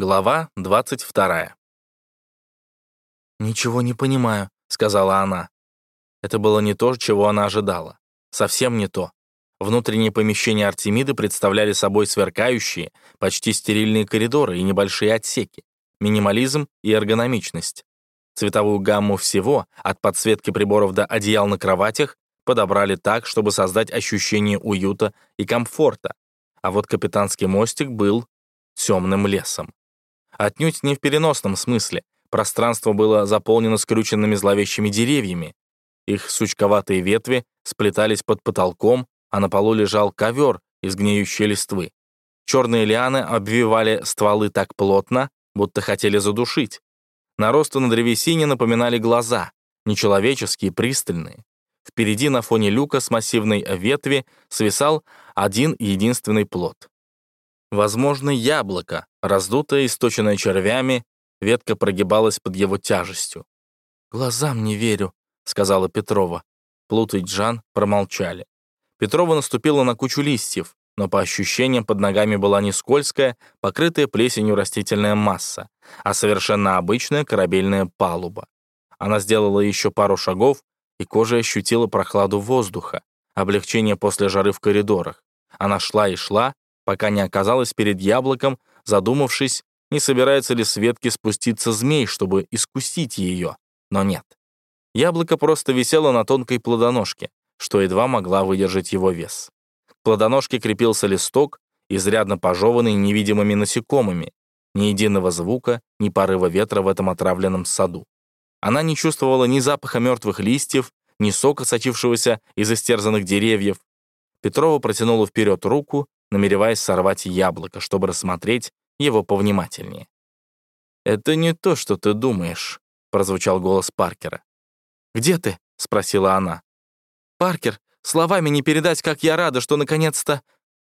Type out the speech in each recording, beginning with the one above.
Глава 22. «Ничего не понимаю», — сказала она. Это было не то, чего она ожидала. Совсем не то. Внутренние помещения Артемиды представляли собой сверкающие, почти стерильные коридоры и небольшие отсеки, минимализм и эргономичность. Цветовую гамму всего, от подсветки приборов до одеял на кроватях, подобрали так, чтобы создать ощущение уюта и комфорта. А вот капитанский мостик был темным лесом. Отнюдь не в переносном смысле. Пространство было заполнено скрюченными зловещими деревьями. Их сучковатые ветви сплетались под потолком, а на полу лежал ковер из гниющей листвы. Черные лианы обвивали стволы так плотно, будто хотели задушить. Наросты на древесине напоминали глаза, нечеловеческие, пристальные. Впереди на фоне люка с массивной ветви свисал один единственный плод. Возможно, яблоко, раздутое, источенное червями, ветка прогибалась под его тяжестью. «Глазам не верю», — сказала Петрова. Плут и Джан промолчали. Петрова наступила на кучу листьев, но по ощущениям под ногами была не скользкая, покрытая плесенью растительная масса, а совершенно обычная корабельная палуба. Она сделала еще пару шагов, и кожа ощутила прохладу воздуха, облегчение после жары в коридорах. Она шла и шла, пока не оказалась перед яблоком, задумавшись, не собирается ли с спуститься змей, чтобы искусить ее. Но нет. Яблоко просто висело на тонкой плодоножке, что едва могла выдержать его вес. К плодоножке крепился листок, изрядно пожеванный невидимыми насекомыми. Ни единого звука, ни порыва ветра в этом отравленном саду. Она не чувствовала ни запаха мертвых листьев, ни сока, сочившегося из истерзанных деревьев. Петрова протянула вперед руку, намереваясь сорвать яблоко, чтобы рассмотреть его повнимательнее. «Это не то, что ты думаешь», — прозвучал голос Паркера. «Где ты?» — спросила она. «Паркер, словами не передать, как я рада, что наконец-то...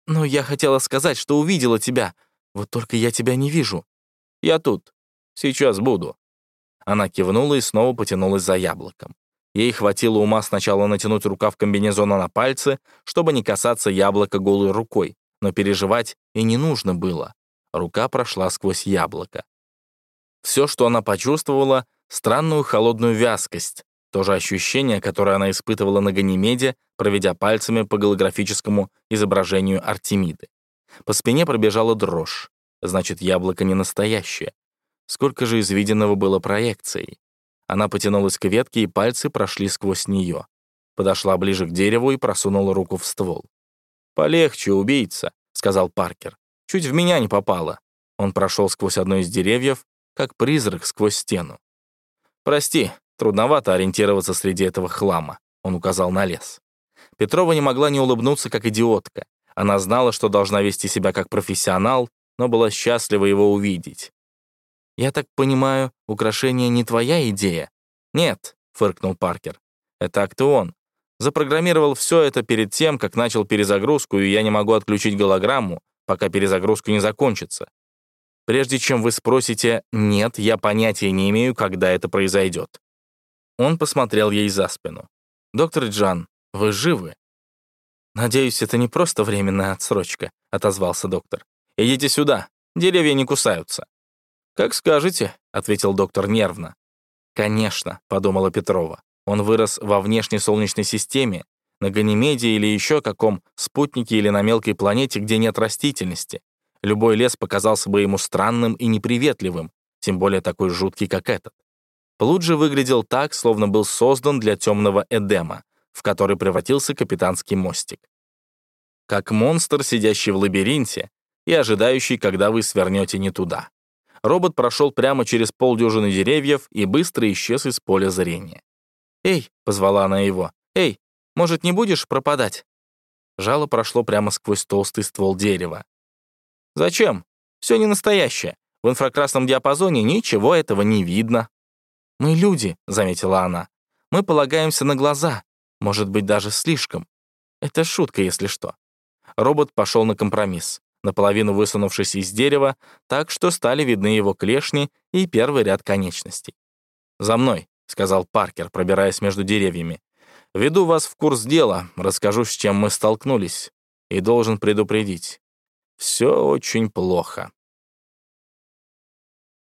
Ну, я хотела сказать, что увидела тебя. Вот только я тебя не вижу. Я тут. Сейчас буду». Она кивнула и снова потянулась за яблоком. Ей хватило ума сначала натянуть рукав комбинезона на пальцы, чтобы не касаться яблока голой рукой, но переживать и не нужно было. Рука прошла сквозь яблоко. Все, что она почувствовала, странную холодную вязкость, то же ощущение, которое она испытывала на Ганимеде, проведя пальцами по голографическому изображению Артемиды. По спине пробежала дрожь. Значит, яблоко не настоящее. Сколько же из виденного было проекцией? Она потянулась к ветке, и пальцы прошли сквозь нее. Подошла ближе к дереву и просунула руку в ствол. «Полегче, убийца», — сказал Паркер. «Чуть в меня не попало». Он прошел сквозь одно из деревьев, как призрак сквозь стену. «Прости, трудновато ориентироваться среди этого хлама», — он указал на лес. Петрова не могла не улыбнуться, как идиотка. Она знала, что должна вести себя как профессионал, но была счастлива его увидеть. «Я так понимаю, украшение не твоя идея?» «Нет», — фыркнул Паркер. «Это Актеон. Запрограммировал все это перед тем, как начал перезагрузку, и я не могу отключить голограмму, пока перезагрузка не закончится. Прежде чем вы спросите «нет», я понятия не имею, когда это произойдет. Он посмотрел ей за спину. «Доктор Джан, вы живы?» «Надеюсь, это не просто временная отсрочка», — отозвался доктор. «Идите сюда, деревья не кусаются». «Как скажете», — ответил доктор нервно. «Конечно», — подумала Петрова. Он вырос во внешней Солнечной системе, на Ганимеде или еще каком спутнике или на мелкой планете, где нет растительности. Любой лес показался бы ему странным и неприветливым, тем более такой жуткий, как этот. Плут выглядел так, словно был создан для темного Эдема, в который превратился капитанский мостик. Как монстр, сидящий в лабиринте и ожидающий, когда вы свернете не туда. Робот прошел прямо через полдюжины деревьев и быстро исчез из поля зрения. «Эй!» — позвала она его. «Эй, может, не будешь пропадать?» Жало прошло прямо сквозь толстый ствол дерева. «Зачем? Все не настоящее. В инфракрасном диапазоне ничего этого не видно». «Мы люди», — заметила она. «Мы полагаемся на глаза. Может быть, даже слишком. Это шутка, если что». Робот пошел на компромисс, наполовину высунувшись из дерева, так что стали видны его клешни и первый ряд конечностей. «За мной», — сказал Паркер, пробираясь между деревьями. «Веду вас в курс дела, расскажу, с чем мы столкнулись, и должен предупредить. Все очень плохо».